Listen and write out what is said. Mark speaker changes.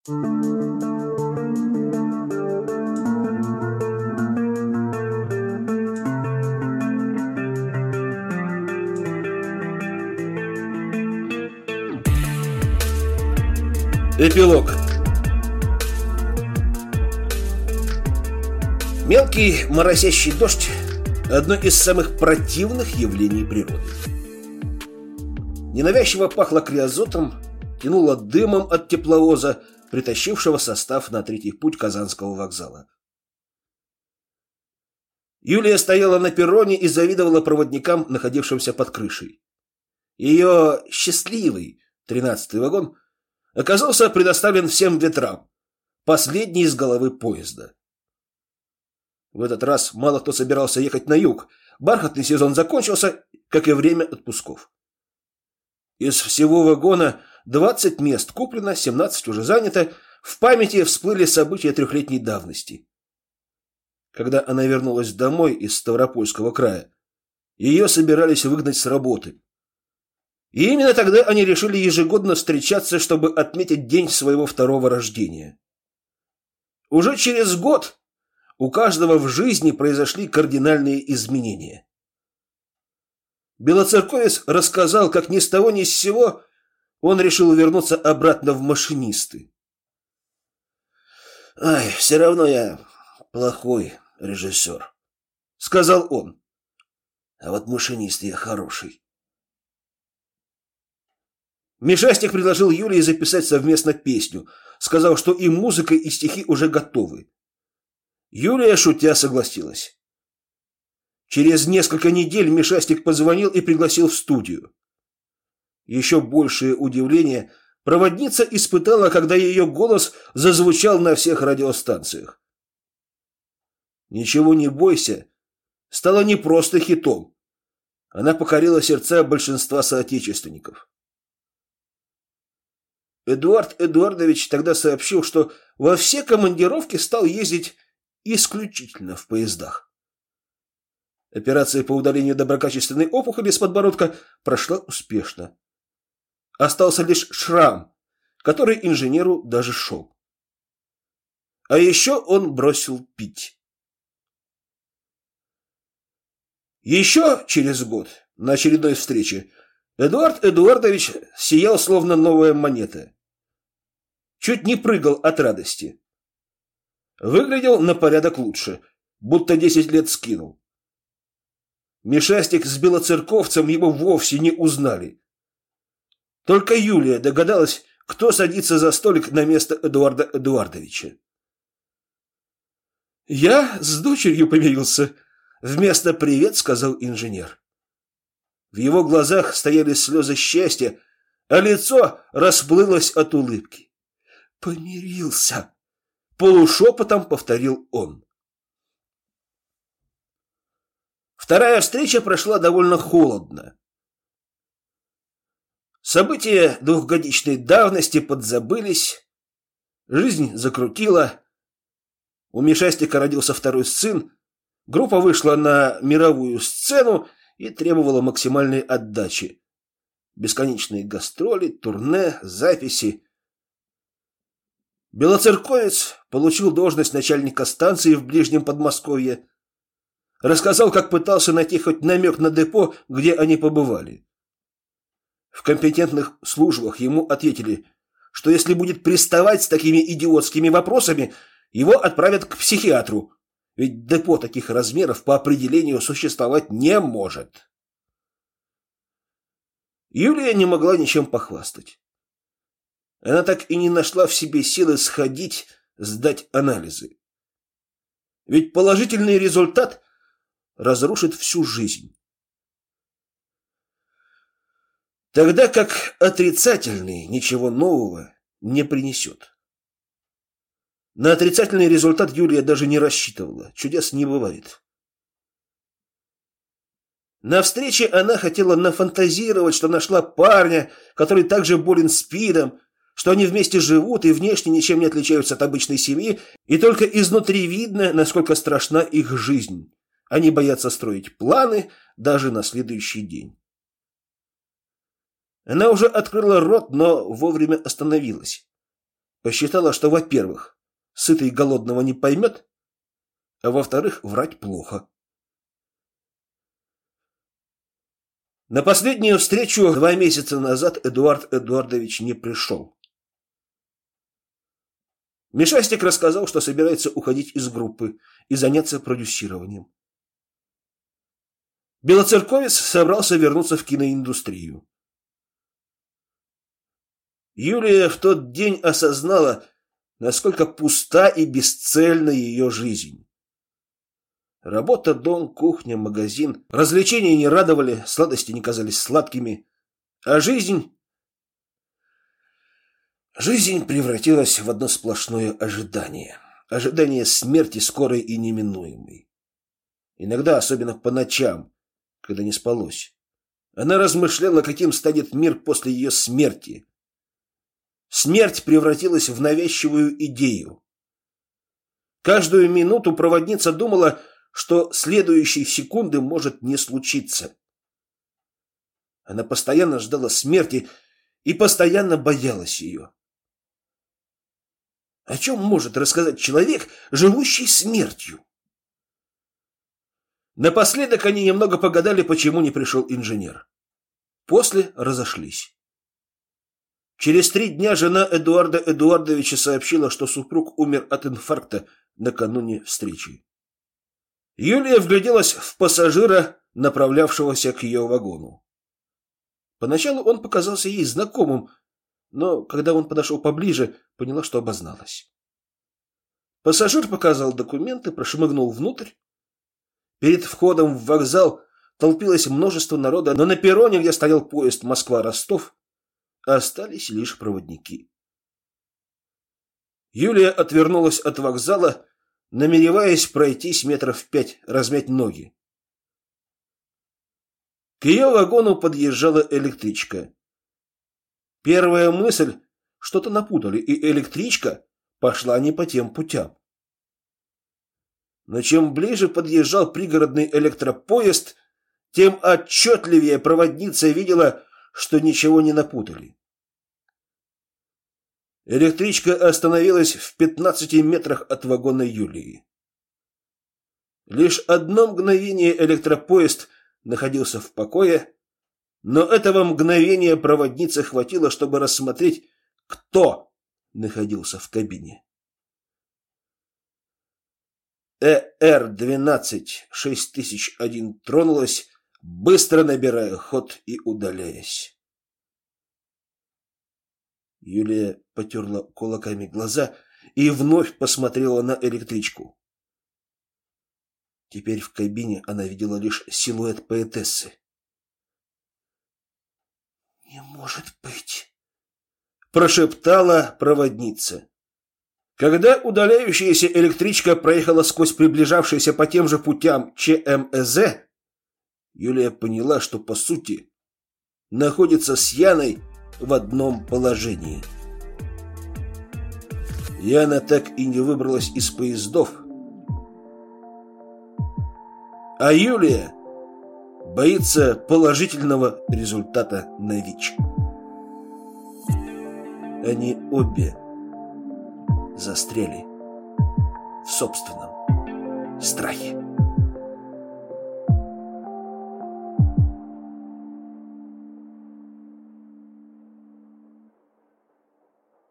Speaker 1: Эпилог Мелкий моросящий дождь – одно из самых противных явлений природы. Ненавязчиво пахло криозотом, тянуло дымом от тепловоза, притащившего состав на третий путь Казанского вокзала. Юлия стояла на перроне и завидовала проводникам, находившимся под крышей. Ее счастливый тринадцатый вагон оказался предоставлен всем ветрам, последний из головы поезда. В этот раз мало кто собирался ехать на юг. Бархатный сезон закончился, как и время отпусков. Из всего вагона 20 мест куплено, 17 уже занято. В памяти всплыли события трехлетней давности. Когда она вернулась домой из Ставропольского края, ее собирались выгнать с работы. И именно тогда они решили ежегодно встречаться, чтобы отметить день своего второго рождения. Уже через год у каждого в жизни произошли кардинальные изменения. Белоцерковец рассказал, как ни с того ни с сего он решил вернуться обратно в машинисты. «Ай, все равно я плохой режиссер», — сказал он. «А вот машинист я хороший». Мишастик предложил Юлии записать совместно песню, сказал, что и музыка, и стихи уже готовы. Юлия, шутя, согласилась. Через несколько недель Мишастик позвонил и пригласил в студию. Еще большее удивление проводница испытала, когда ее голос зазвучал на всех радиостанциях. «Ничего не бойся» стала не просто хитом. Она покорила сердца большинства соотечественников. Эдуард Эдуардович тогда сообщил, что во все командировки стал ездить исключительно в поездах. Операция по удалению доброкачественной опухоли с подбородка прошла успешно. Остался лишь шрам, который инженеру даже шел. А еще он бросил пить. Еще через год, на очередной встрече, Эдуард Эдуардович сиял словно новая монета. Чуть не прыгал от радости. Выглядел на порядок лучше, будто десять лет скинул. Мишастик с белоцерковцем его вовсе не узнали. Только Юлия догадалась, кто садится за столик на место Эдуарда Эдуардовича. «Я с дочерью помирился», — вместо «привет» сказал инженер. В его глазах стояли слезы счастья, а лицо расплылось от улыбки. «Помирился!» Полушепотом повторил он. Вторая встреча прошла довольно холодно. События двухгодичной давности подзабылись, жизнь закрутила. У Мишастика родился второй сын, группа вышла на мировую сцену и требовала максимальной отдачи. Бесконечные гастроли, турне, записи. Белоцерковец получил должность начальника станции в ближнем Подмосковье. Рассказал, как пытался найти хоть намек на депо, где они побывали. В компетентных службах ему ответили, что если будет приставать с такими идиотскими вопросами, его отправят к психиатру, ведь депо таких размеров по определению существовать не может. Юлия не могла ничем похвастать. Она так и не нашла в себе силы сходить, сдать анализы. Ведь положительный результат разрушит всю жизнь. Тогда как отрицательный ничего нового не принесет. На отрицательный результат Юлия даже не рассчитывала. Чудес не бывает. На встрече она хотела нафантазировать, что нашла парня, который также болен спидом, что они вместе живут и внешне ничем не отличаются от обычной семьи, и только изнутри видно, насколько страшна их жизнь. Они боятся строить планы даже на следующий день. Она уже открыла рот, но вовремя остановилась. посчитала, что, во-первых, сытый голодного не поймет, а во-вторых, врать плохо. На последнюю встречу два месяца назад Эдуард Эдуардович не пришел. Мишастик рассказал, что собирается уходить из группы и заняться продюсированием. Белоцерковец собрался вернуться в киноиндустрию. Юлия в тот день осознала, насколько пуста и бесцельна ее жизнь. Работа, дом, кухня, магазин. Развлечения не радовали, сладости не казались сладкими. А жизнь... Жизнь превратилась в одно сплошное ожидание. Ожидание смерти скорой и неминуемой. Иногда, особенно по ночам, когда не спалось. Она размышляла, каким станет мир после ее смерти. Смерть превратилась в навязчивую идею. Каждую минуту проводница думала, что следующей секунды может не случиться. Она постоянно ждала смерти и постоянно боялась ее. О чем может рассказать человек, живущий смертью? Напоследок они немного погадали, почему не пришел инженер. После разошлись. Через три дня жена Эдуарда Эдуардовича сообщила, что супруг умер от инфаркта накануне встречи. Юлия вгляделась в пассажира, направлявшегося к ее вагону. Поначалу он показался ей знакомым, но когда он подошел поближе, поняла, что обозналась. Пассажир показал документы, прошмыгнул внутрь. Перед входом в вокзал толпилось множество народа, но на перроне, где стоял поезд Москва-Ростов, остались лишь проводники. Юлия отвернулась от вокзала намереваясь пройтись метров пять, размять ноги. К ее вагону подъезжала электричка. Первая мысль – что-то напутали, и электричка пошла не по тем путям. Но чем ближе подъезжал пригородный электропоезд, тем отчетливее проводница видела, что ничего не напутали. Электричка остановилась в 15 метрах от вагона Юлии. Лишь одно мгновение электропоезд находился в покое, но этого мгновения проводницы хватило, чтобы рассмотреть, кто находился в кабине. ЭР-12 6001 тронулась, быстро набирая ход и удаляясь. Юлия потерла кулаками глаза и вновь посмотрела на электричку. Теперь в кабине она видела лишь силуэт поэтессы. «Не может быть!» – прошептала проводница. Когда удаляющаяся электричка проехала сквозь приближавшиеся по тем же путям ЧМЭЗ, Юлия поняла, что, по сути, находится с Яной в одном положении. Яна так и не выбралась из поездов, а Юлия боится положительного результата на ВИЧ. Они обе застряли в собственном страхе.